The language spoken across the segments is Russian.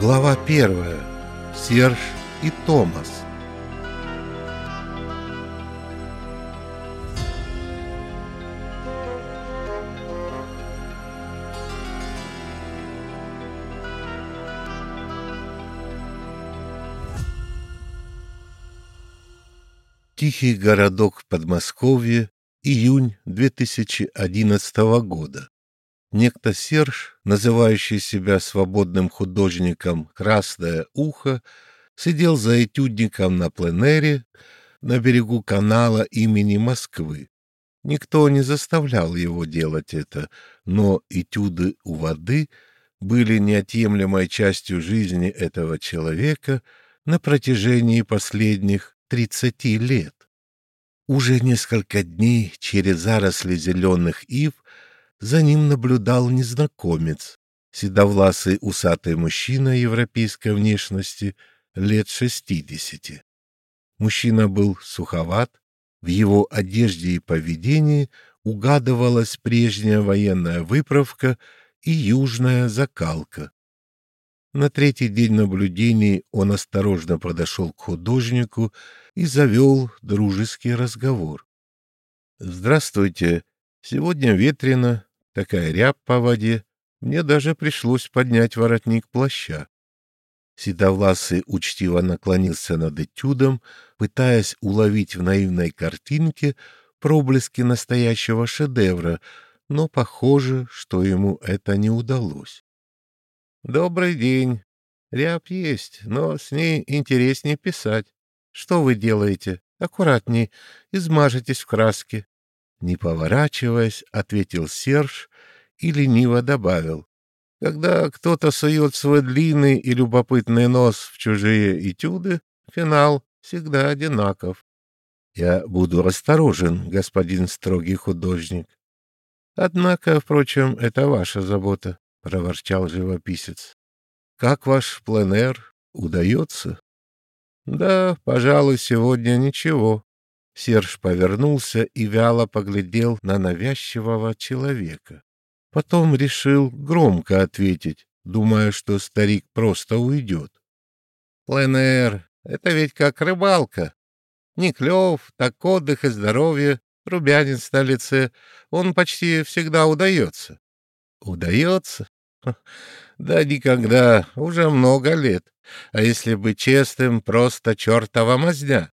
Глава первая. Серж и Томас. Тихий городок в Подмосковье, июнь 2011 года. Некто Серж, называющий себя свободным художником «Красное ухо», сидел за этюдником на пленэре на берегу канала имени Москвы. Никто не заставлял его делать это, но этюды у воды были неотъемлемой частью жизни этого человека на протяжении последних тридцати лет. Уже несколько дней через заросли зеленых ив за ним наблюдал незнакомец, седовласый усатый мужчина европейской внешности лет шестидесяти. Мужчина был суховат, в его одежде и поведении угадывалась прежняя военная выправка и южная закалка. На третий день наблюдений он осторожно подошел к художнику и завел дружеский разговор. «Здравствуйте. Сегодня ветрено, Такая рябь по воде. Мне даже пришлось поднять воротник плаща. Седовласый учтиво наклонился над этюдом, пытаясь уловить в наивной картинке проблески настоящего шедевра, но похоже, что ему это не удалось. «Добрый день. Рябь есть, но с ней интереснее писать. Что вы делаете? Аккуратней, измажетесь в краске. Не поворачиваясь, ответил Серж и лениво добавил. Когда кто-то сует свой длинный и любопытный нос в чужие этюды, финал всегда одинаков. Я буду осторожен, господин строгий художник. Однако, впрочем, это ваша забота, — проворчал живописец. Как ваш пленэр? Удается? Да, пожалуй, сегодня ничего. Серж повернулся и вяло поглядел на навязчивого человека. Потом решил громко ответить, думая, что старик просто уйдет. «Пленэр, это ведь как рыбалка. Не клев, так отдых и здоровье, рубянец на лице. Он почти всегда удается». «Удается? Да никогда, уже много лет. А если быть честным, просто чертова мазня.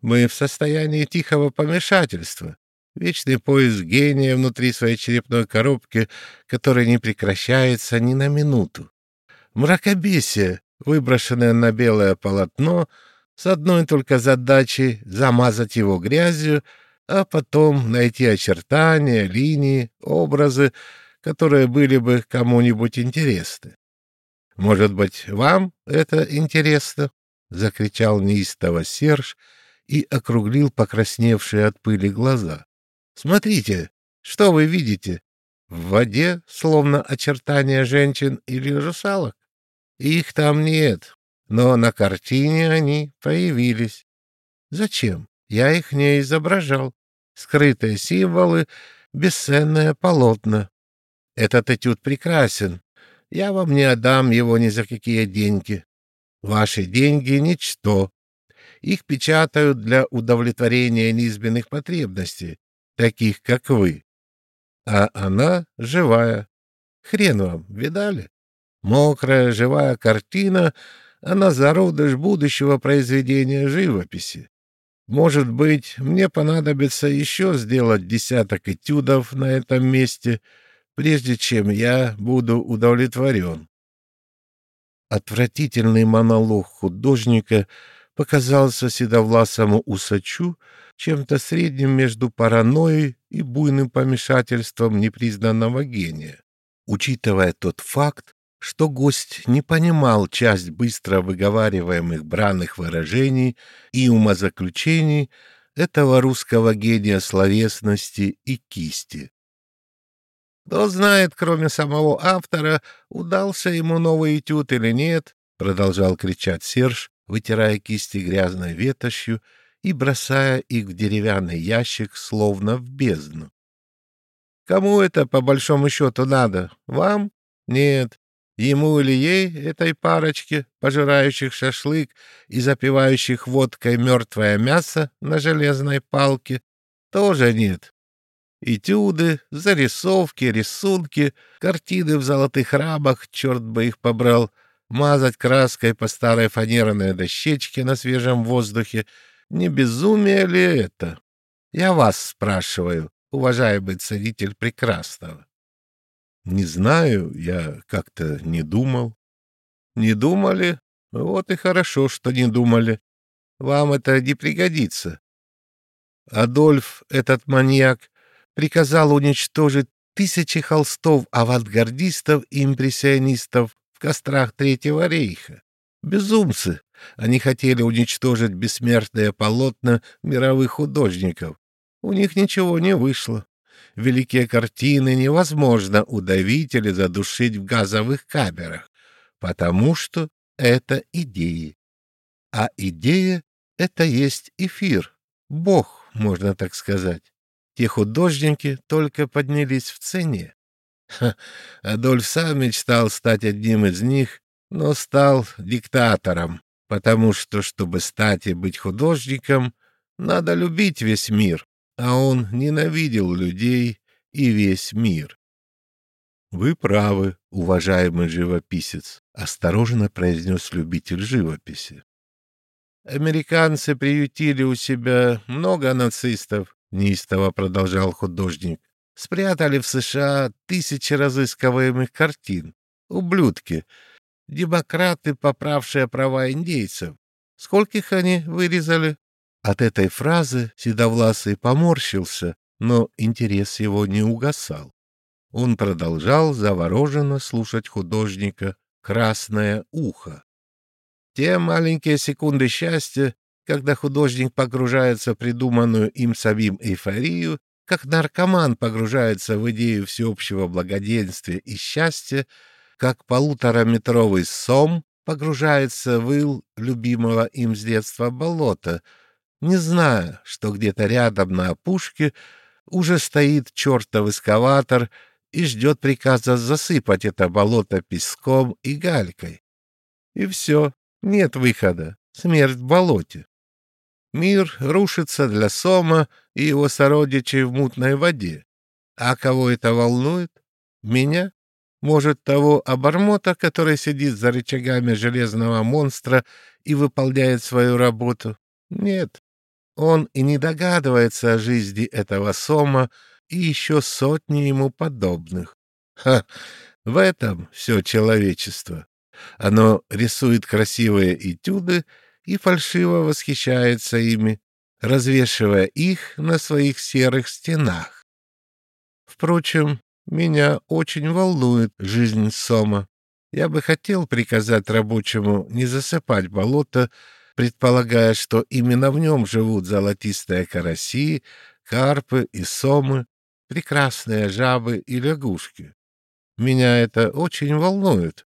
Мы в состоянии тихого помешательства. Вечный поиск гения внутри своей черепной коробки, который не прекращается ни на минуту. Мракобесие, выброшенное на белое полотно, с одной только задачей замазать его грязью, а потом найти очертания, линии, образы, которые были бы кому-нибудь интересны. «Может быть, вам это интересно?» — закричал неистово Серж — и округлил покрасневшие от пыли глаза. «Смотрите, что вы видите? В воде словно очертания женщин или русалок. Их там нет, но на картине они появились. Зачем? Я их не изображал. Скрытые символы, бесценное полотно. Этот этюд прекрасен. Я вам не отдам его ни за какие деньги. Ваши деньги — ничто. Их печатают для удовлетворения низменных потребностей, таких как вы. А она живая. Хрен вам, видали? Мокрая живая картина, она зародыш будущего произведения живописи. Может быть, мне понадобится еще сделать десяток этюдов на этом месте, прежде чем я буду удовлетворен. Отвратительный монолог художника — показался седовласому усачу чем-то средним между паранойей и буйным помешательством непризнанного гения. Учитывая тот факт, что гость не понимал часть быстро выговариваемых бранных выражений и умозаключений этого русского гения словесности и кисти. Кто знает, кроме самого автора, удался ему новый этюд или нет, продолжал кричать Серж, вытирая кисти грязной ветошью и бросая их в деревянный ящик, словно в бездну. «Кому это, по большому счету, надо? Вам? Нет. Ему или ей, этой парочке, пожирающих шашлык и запивающих водкой мертвое мясо на железной палке, тоже нет. Этюды, зарисовки, рисунки, картины в золотых рамах, черт бы их побрал, мазать краской по старой фанерной дощечке на свежем воздухе. Не безумие ли это? Я вас спрашиваю, уважаемый царитель прекрасного. Не знаю, я как-то не думал. Не думали? Вот и хорошо, что не думали. Вам это не пригодится. Адольф, этот маньяк, приказал уничтожить тысячи холстов авангардистов и импрессионистов в кострах Третьего рейха. Безумцы! Они хотели уничтожить бессмертное полотна мировых художников. У них ничего не вышло великие картины невозможно удавить или задушить в газовых камерах, потому что это идеи. А идея — это есть эфир, бог, можно так сказать. Те художники только поднялись в цене. Ха, Адольф сам мечтал стать одним из них, но стал диктатором, потому что, чтобы стать и быть художником, надо любить весь мир, а он ненавидел людей и весь мир. «Вы правы, уважаемый живописец», — осторожно произнес любитель живописи. «Американцы приютили у себя много нацистов», — неистово продолжал художник. «Спрятали в США тысячи разыскиваемых картин. Ублюдки. Демократы, поправшие права индейцев. Скольких они вырезали?» От этой фразы Седовласый поморщился, но интерес его не угасал. Он продолжал завороженно слушать художника «Красное ухо». Те маленькие секунды счастья, когда художник погружается в придуманную им самим эйфорию, как наркоман погружается в идею всеобщего благоденствия и счастья, как полутораметровый сом погружается в ил любимого им с детства болота — не зная, что где-то рядом на опушке уже стоит чертов эскаватор и ждет приказа засыпать это болото песком и галькой. И все, нет выхода, смерть в болоте. Мир рушится для Сома и его сородичей в мутной воде. А кого это волнует? Меня? Может, того обормота, который сидит за рычагами железного монстра и выполняет свою работу? Нет, он и не догадывается о жизни этого Сома и еще сотни ему подобных. Ха! В этом все человечество. Оно рисует красивые этюды и фальшиво восхищается ими, развешивая их на своих серых стенах. Впрочем, меня очень волнует жизнь Сома. Я бы хотел приказать рабочему не засыпать болото предполагая, что именно в нем живут золотистые караси, карпы и сомы, прекрасные жабы и лягушки. Меня это очень волнует.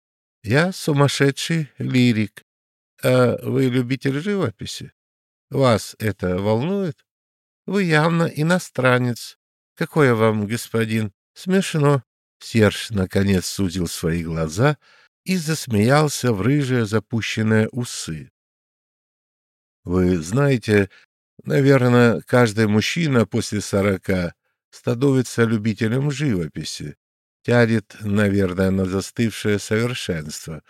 Я сумасшедший лирик. А вы любитель живописи? Вас это волнует? Вы явно иностранец. Какой вам, господин? Смешно. Серж наконец сузил свои глаза и засмеялся в рыжие запущенные усы. Вы знаете, наверное, каждый мужчина после сорока становится любителем живописи, тянет, наверное, на застывшее совершенство.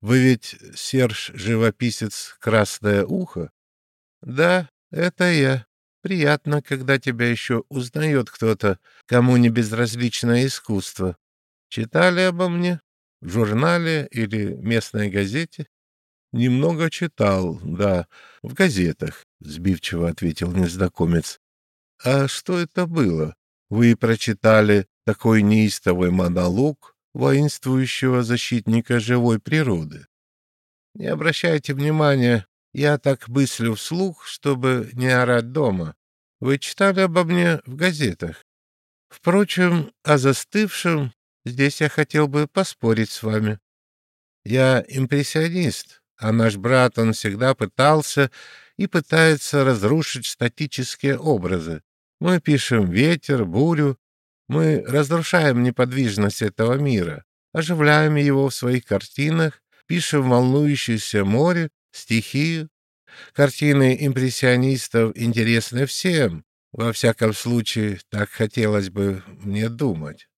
Вы ведь, Серж, живописец «Красное ухо»? Да, это я. Приятно, когда тебя еще узнает кто-то, кому не безразличное искусство. Читали обо мне? В журнале или местной газете? Немного читал, да, в газетах, сбивчиво ответил незнакомец. А что это было? Вы прочитали такой неистовый монолог воинствующего защитника живой природы? Не обращайте внимания, я так мыслю вслух, чтобы не орать дома. Вы читали обо мне в газетах. Впрочем, о застывшем здесь я хотел бы поспорить с вами. Я импрессионист, а наш брат, он всегда пытался и пытается разрушить статические образы. Мы пишем ветер, бурю, мы разрушаем неподвижность этого мира, оживляем его в своих картинах, пишем волнующееся море, стихи. Картины импрессионистов интересны всем, во всяком случае, так хотелось бы мне думать.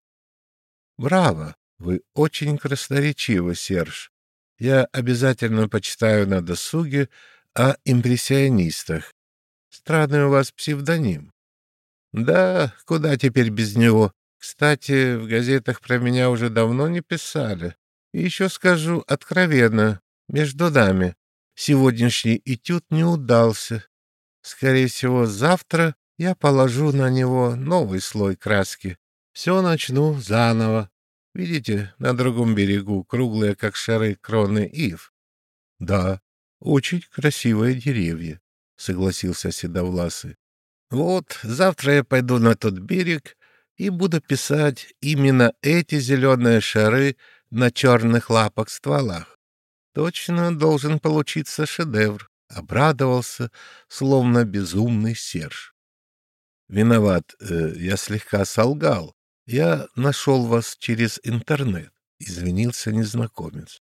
Браво! Вы очень красноречивы, Серж. Я обязательно почитаю на досуге о импрессионистах. Странный у вас псевдоним. Да, куда теперь без него? Кстати, в газетах про меня уже давно не писали. И еще скажу откровенно, между нами, сегодняшний этюд не удался. Скорее всего, завтра я положу на него новый слой краски. Все начну заново. Видите, на другом берегу круглые, как шары, кроны ив. — Да, очень красивые деревья, — согласился Седовласый. — Вот, завтра я пойду на тот берег и буду писать именно эти зеленые шары на черных лапах стволах. Точно должен получиться шедевр, — обрадовался, словно безумный Серж. — Виноват, э, я слегка солгал. Я нашел вас через интернет, — извинился незнакомец.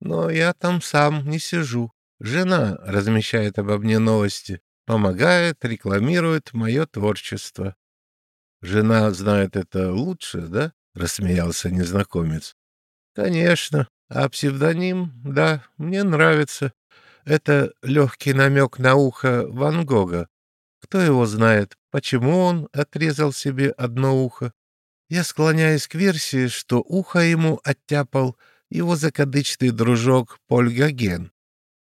Но я там сам не сижу. Жена размещает обо мне новости, помогает, рекламирует мое творчество. Жена знает это лучше, да? — рассмеялся незнакомец. Конечно, а псевдоним, да, мне нравится. Это легкий намек на ухо Ван Гога. Кто его знает, почему он отрезал себе одно ухо? Я склоняюсь к версии, что ухо ему оттяпал его закадычный дружок Поль Гоген.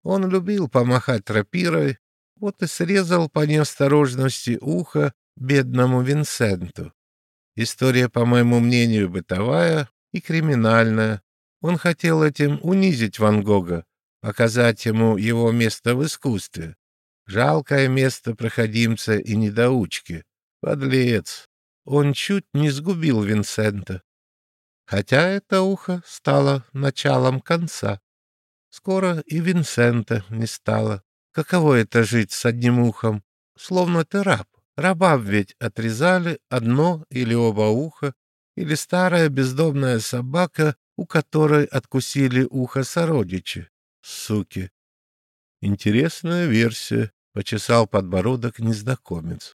Он любил помахать рапирой, вот и срезал по неосторожности ухо бедному Винсенту. История, по моему мнению, бытовая и криминальная. Он хотел этим унизить Ван Гога, показать ему его место в искусстве. Жалкое место проходимца и недоучки. Подлец. Он чуть не сгубил Винсента. Хотя это ухо стало началом конца. Скоро и Винсента не стало. Каково это жить с одним ухом? Словно ты раб. Рабам ведь отрезали одно или оба уха, или старая бездомная собака, у которой откусили ухо сородичи. Суки. Интересная версия, — почесал подбородок незнакомец.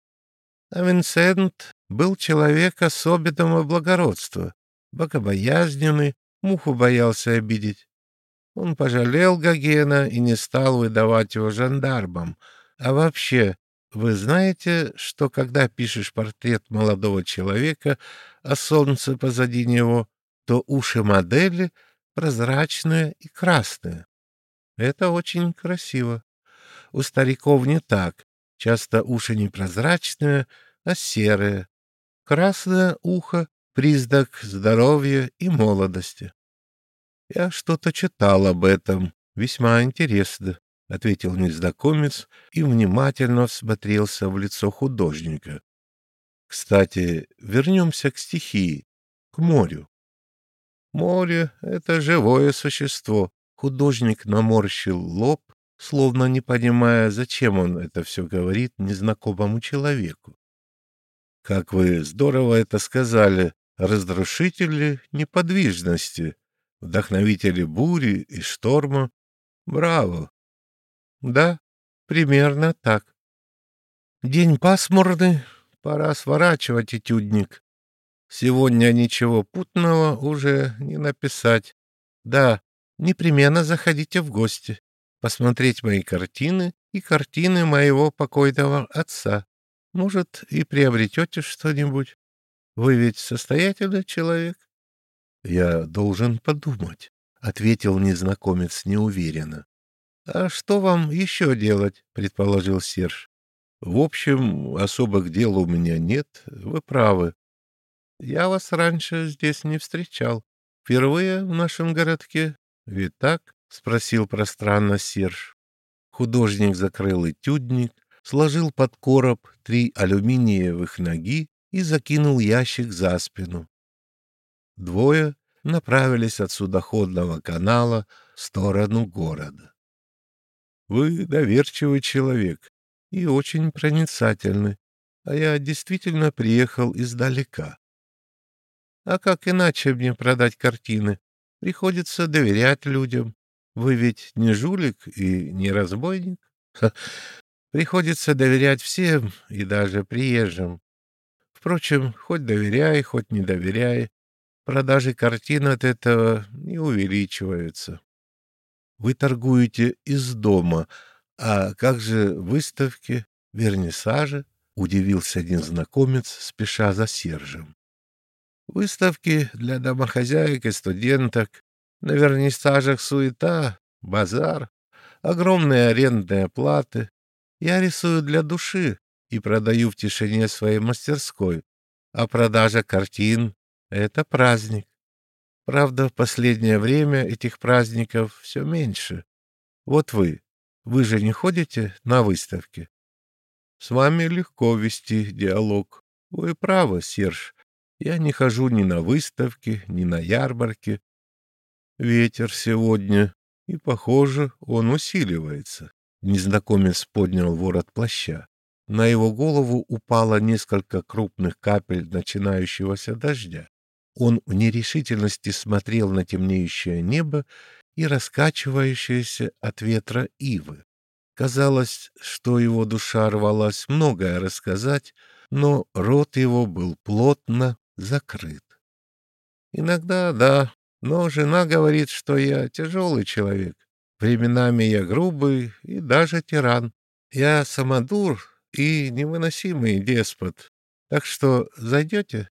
А Винсент был человек особенного благородства, богобоязненный, муху боялся обидеть. Он пожалел Гогена и не стал выдавать его жандармам. А вообще, вы знаете, что когда пишешь портрет молодого человека, а солнце позади него, то уши модели прозрачные и красные. Это очень красиво. У стариков не так. Часто уши не прозрачные, а серые. Красное ухо — признак здоровья и молодости. — Я что-то читал об этом. Весьма интересно, — ответил незнакомец и внимательно всмотрелся в лицо художника. — Кстати, вернемся к стихии, к морю. Море — это живое существо. Художник наморщил лоб, словно не понимая, зачем он это все говорит незнакомому человеку. Как вы здорово это сказали, разрушители неподвижности, вдохновители бури и шторма. Браво! Да, примерно так. День пасмурный, пора сворачивать этюдник. Сегодня ничего путного уже не написать. Да, непременно заходите в гости посмотреть мои картины и картины моего покойного отца. Может, и приобретете что-нибудь. Вы ведь состоятельный человек? — Я должен подумать, — ответил незнакомец неуверенно. — А что вам еще делать? — предположил Серж. — В общем, особых дел у меня нет, вы правы. Я вас раньше здесь не встречал. Впервые в нашем городке. Ведь так? — спросил пространно Серж. Художник закрыл этюдник, сложил под короб три алюминиевых ноги и закинул ящик за спину. Двое направились от судоходного канала в сторону города. — Вы доверчивый человек и очень проницательный, а я действительно приехал издалека. А как иначе мне продать картины? Приходится доверять людям. Вы ведь не жулик и не разбойник. Приходится доверять всем и даже приезжим. Впрочем, хоть доверяй, хоть не доверяй, продажи картин от этого не увеличиваются. Вы торгуете из дома, а как же выставки, вернисажи? Удивился один знакомец, спеша за Сержем. Выставки для домохозяек и студенток, на вернисажах суета, базар, огромные арендные платы. Я рисую для души и продаю в тишине своей мастерской, а продажа картин — это праздник. Правда, в последнее время этих праздников все меньше. Вот вы, вы же не ходите на выставки? С вами легко вести диалог. Вы правы, Серж. Я не хожу ни на выставки, ни на ярмарки. Ветер сегодня, и, похоже, он усиливается. Незнакомец поднял ворот плаща. На его голову упало несколько крупных капель начинающегося дождя. Он в нерешительности смотрел на темнеющее небо и раскачивающиеся от ветра ивы. Казалось, что его душа рвалась многое рассказать, но рот его был плотно закрыт. Иногда да, но жена говорит, что я тяжелый человек. Временами я грубый и даже тиран. Я самодур и невыносимый деспот. Так что зайдете?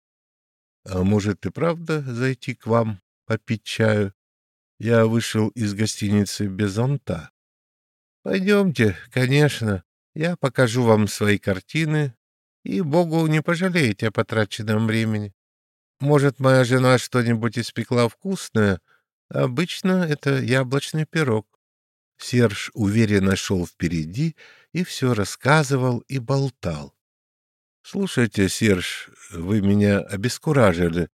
А может и правда зайти к вам попить чаю? Я вышел из гостиницы без зонта. Пойдемте, конечно. Я покажу вам свои картины, и Богу не пожалеете о потраченном времени. Может, моя жена что-нибудь испекла вкусное? Обычно это яблочный пирог. Серж уверенно шел впереди и все рассказывал и болтал. — Слушайте, Серж, вы меня обескуражили.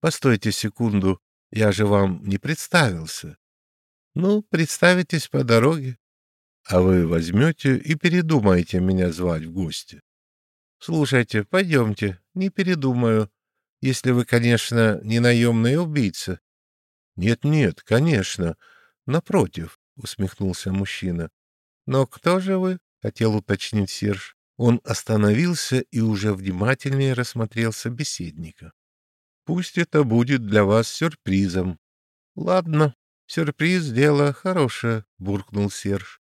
Постойте секунду, я же вам не представился. — Ну, представитесь по дороге. А вы возьмете и передумаете меня звать в гости. — Слушайте, пойдемте, не передумаю. Если вы, конечно, не наемный убийца. Нет, — Нет-нет, конечно. Напротив, — усмехнулся мужчина. — Но кто же вы? — хотел уточнить Серж. Он остановился и уже внимательнее рассмотрел собеседника. — Пусть это будет для вас сюрпризом. — Ладно, сюрприз — дело хорошее, — буркнул Серж.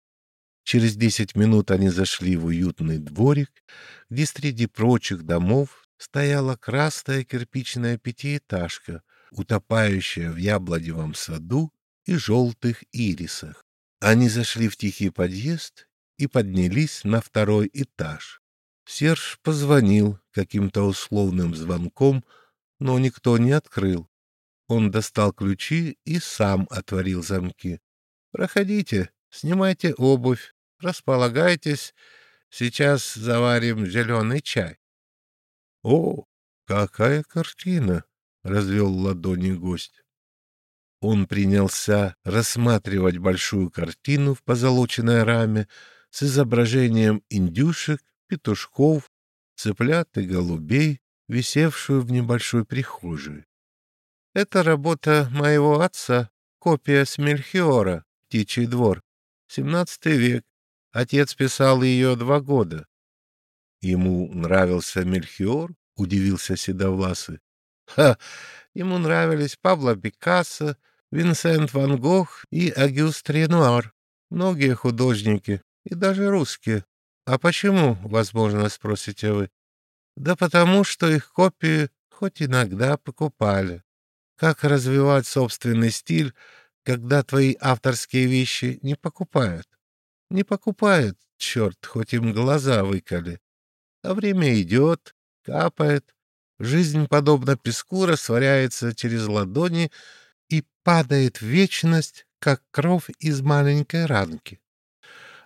Через десять минут они зашли в уютный дворик, где среди прочих домов стояла красная кирпичная пятиэтажка, утопающая в яблоневом саду и желтых ирисах. Они зашли в тихий подъезд и поднялись на второй этаж. Серж позвонил каким-то условным звонком, но никто не открыл. Он достал ключи и сам отворил замки. «Проходите, снимайте обувь, располагайтесь, сейчас заварим зеленый чай». «О, какая картина!» — развел ладони гость. Он принялся рассматривать большую картину в позолоченной раме с изображением индюшек, петушков, цыплят и голубей, висевшую в небольшой прихожей. «Это работа моего отца, копия с Мельхиора, «Птичий двор», XVII век. Отец писал ее два года. Ему нравился Мельхиор? Удивился Седовласый. Ха! Ему нравились Пабло Пикассо, Винсент Ван Гог и Агюст Ренуар. Многие художники, и даже русские. А почему, возможно, спросите вы? Да потому, что их копии хоть иногда покупали. Как развивать собственный стиль, когда твои авторские вещи не покупают? Не покупают, черт, хоть им глаза выколи. А время идет, капает, жизнь, подобно песку, растворяется через ладони и падает в вечность, как кровь из маленькой ранки.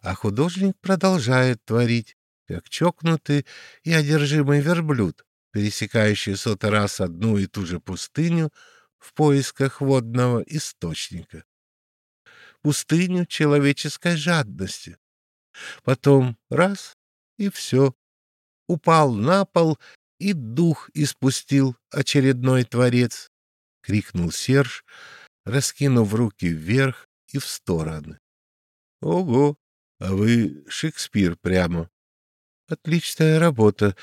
А художник продолжает творить, как чокнутый и одержимый верблюд, пересекающий сотый раз одну и ту же пустыню в поисках водного источника. Пустыню человеческой жадности. Потом раз — и все упал на пол и дух испустил очередной творец, — крикнул Серж, раскинув руки вверх и в стороны. — Ого! А вы Шекспир прямо. — Отличная работа.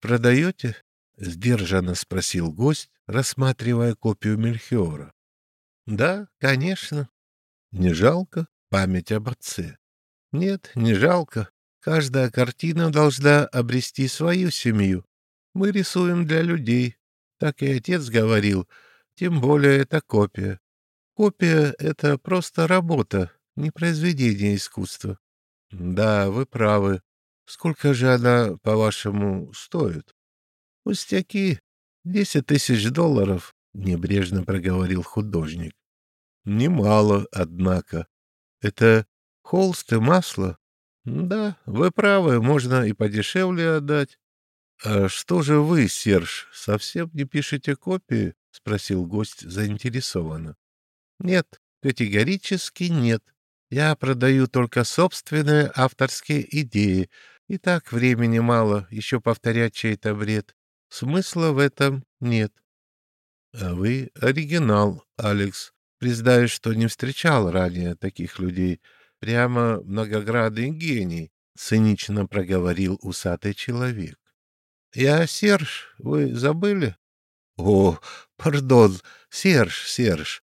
Продаете? — сдержанно спросил гость, рассматривая копию Мельхиора. — Да, конечно. — Не жалко память об отце? — Нет, не жалко. Каждая картина должна обрести свою семью. Мы рисуем для людей. Так и отец говорил. Тем более это копия. Копия — это просто работа, не произведение искусства. Да, вы правы. Сколько же она, по-вашему, стоит? Пустяки. Десять тысяч долларов, — небрежно проговорил художник. Немало, однако. Это холст и масло, да, вы правы, можно и подешевле отдать. А что же вы, Серж, совсем не пишете копии? спросил гость заинтересованно. Нет, категорически нет. Я продаю только собственные авторские идеи. И так времени мало еще повторять чей-то бред. Смысла в этом нет. А вы оригинал, Алекс. Признаюсь, что не встречал ранее таких людей. Прямо многоградный гений, — цинично проговорил усатый человек. — Я Серж, вы забыли? — О, пардон, Серж, Серж.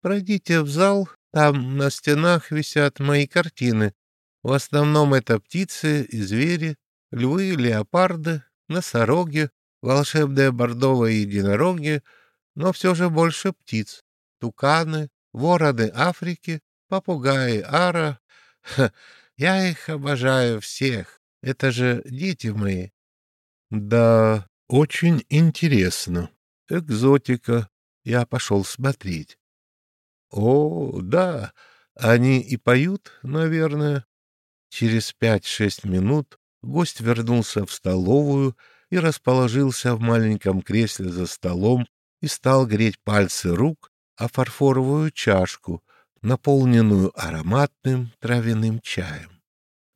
Пройдите в зал, там на стенах висят мои картины. В основном это птицы и звери, львы, леопарды, носороги, волшебные бордовые единороги, но все же больше птиц, туканы, вороны Африки, попугаи, ара. Ха, я их обожаю всех. Это же дети мои. Да, очень интересно. Экзотика. Я пошел смотреть. О, да, они и поют, наверное. Через пять-шесть минут гость вернулся в столовую и расположился в маленьком кресле за столом и стал греть пальцы рук о фарфоровую чашку, наполненную ароматным травяным чаем.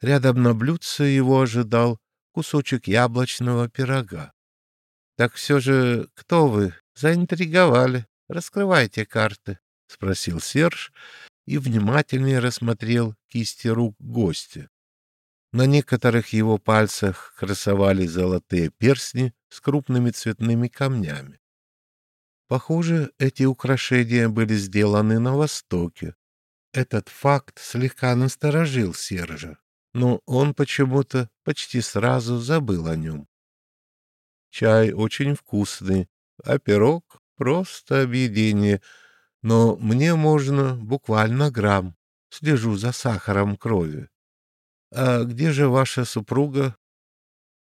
Рядом на блюдце его ожидал кусочек яблочного пирога. — Так все же кто вы? Заинтриговали. Раскрывайте карты, — спросил Серж и внимательнее рассмотрел кисти рук гостя. На некоторых его пальцах красовали золотые перстни с крупными цветными камнями. Похоже, эти украшения были сделаны на Востоке. Этот факт слегка насторожил Сержа, но он почему-то почти сразу забыл о нем. Чай очень вкусный, а пирог — просто объедение, но мне можно буквально грамм. Слежу за сахаром крови. А где же ваша супруга?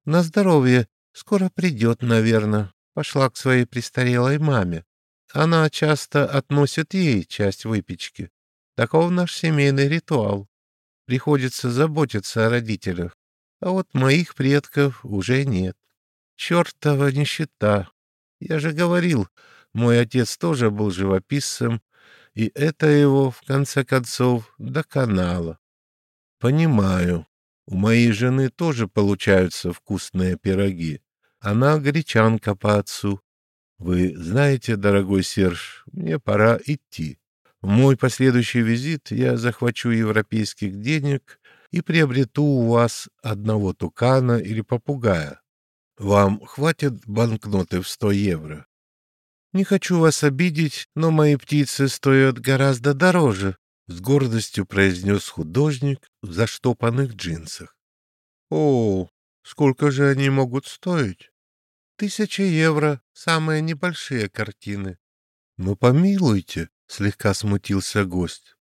На здоровье. Скоро придет, наверное пошла к своей престарелой маме. Она часто относит ей часть выпечки. Таков наш семейный ритуал. Приходится заботиться о родителях. А вот моих предков уже нет. Чертова нищета. Я же говорил, мой отец тоже был живописцем, и это его, в конце концов, доконало. Понимаю. У моей жены тоже получаются вкусные пироги. Она гречанка по отцу. Вы знаете, дорогой Серж, мне пора идти. В мой последующий визит я захвачу европейских денег и приобрету у вас одного тукана или попугая. Вам хватит банкноты в сто евро? Не хочу вас обидеть, но мои птицы стоят гораздо дороже, — с гордостью произнес художник в заштопанных джинсах. — О, сколько же они могут стоить? Тысяча евро, самые небольшие картины. Ну, помилуйте, слегка смутился гость.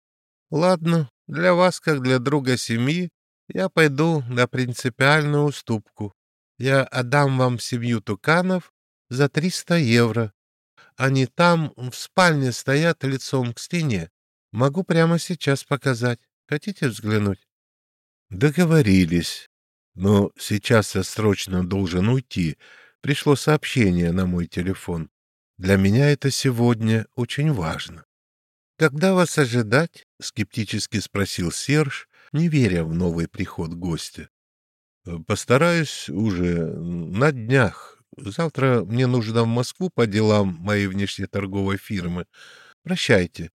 Ладно, для вас, как для друга семьи, я пойду на принципиальную уступку. Я отдам вам семью туканов за триста евро. Они там, в спальне, стоят лицом к стене. Могу прямо сейчас показать. Хотите взглянуть? Договорились. Но сейчас я срочно должен уйти, пришло сообщение на мой телефон. Для меня это сегодня очень важно. «Когда вас ожидать?» — скептически спросил Серж, не веря в новый приход гостя. «Постараюсь уже на днях, Завтра мне нужно в Москву по делам моей внешнеторговой фирмы. Прощайте.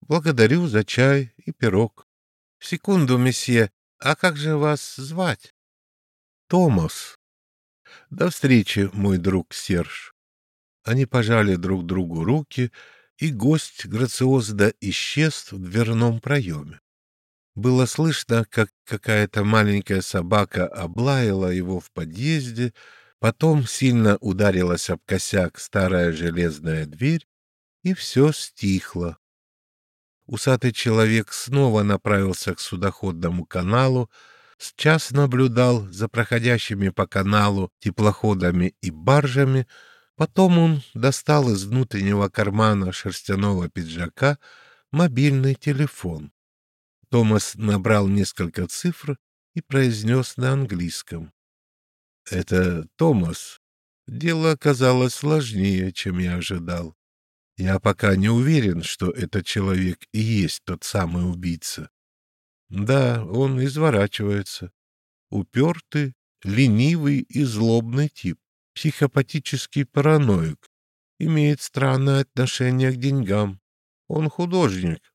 Благодарю за чай и пирог. Секунду, месье, а как же вас звать? Томас. До встречи, мой друг Серж. Они пожали друг другу руки, и гость грациозно исчез в дверном проеме. Было слышно, как какая-то маленькая собака облаяла его в подъезде, потом сильно ударилась об косяк старая железная дверь, и все стихло. Усатый человек снова направился к судоходному каналу, сейчас наблюдал за проходящими по каналу теплоходами и баржами, потом он достал из внутреннего кармана шерстяного пиджака мобильный телефон. Томас набрал несколько цифр и произнес на английском. «Это Томас. Дело оказалось сложнее, чем я ожидал. Я пока не уверен, что этот человек и есть тот самый убийца. Да, он изворачивается. Упертый, ленивый и злобный тип. Психопатический параноик. Имеет странное отношение к деньгам. Он художник.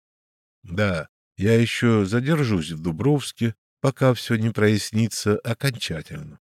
Да, я еще задержусь в Дубровске, пока все не прояснится окончательно.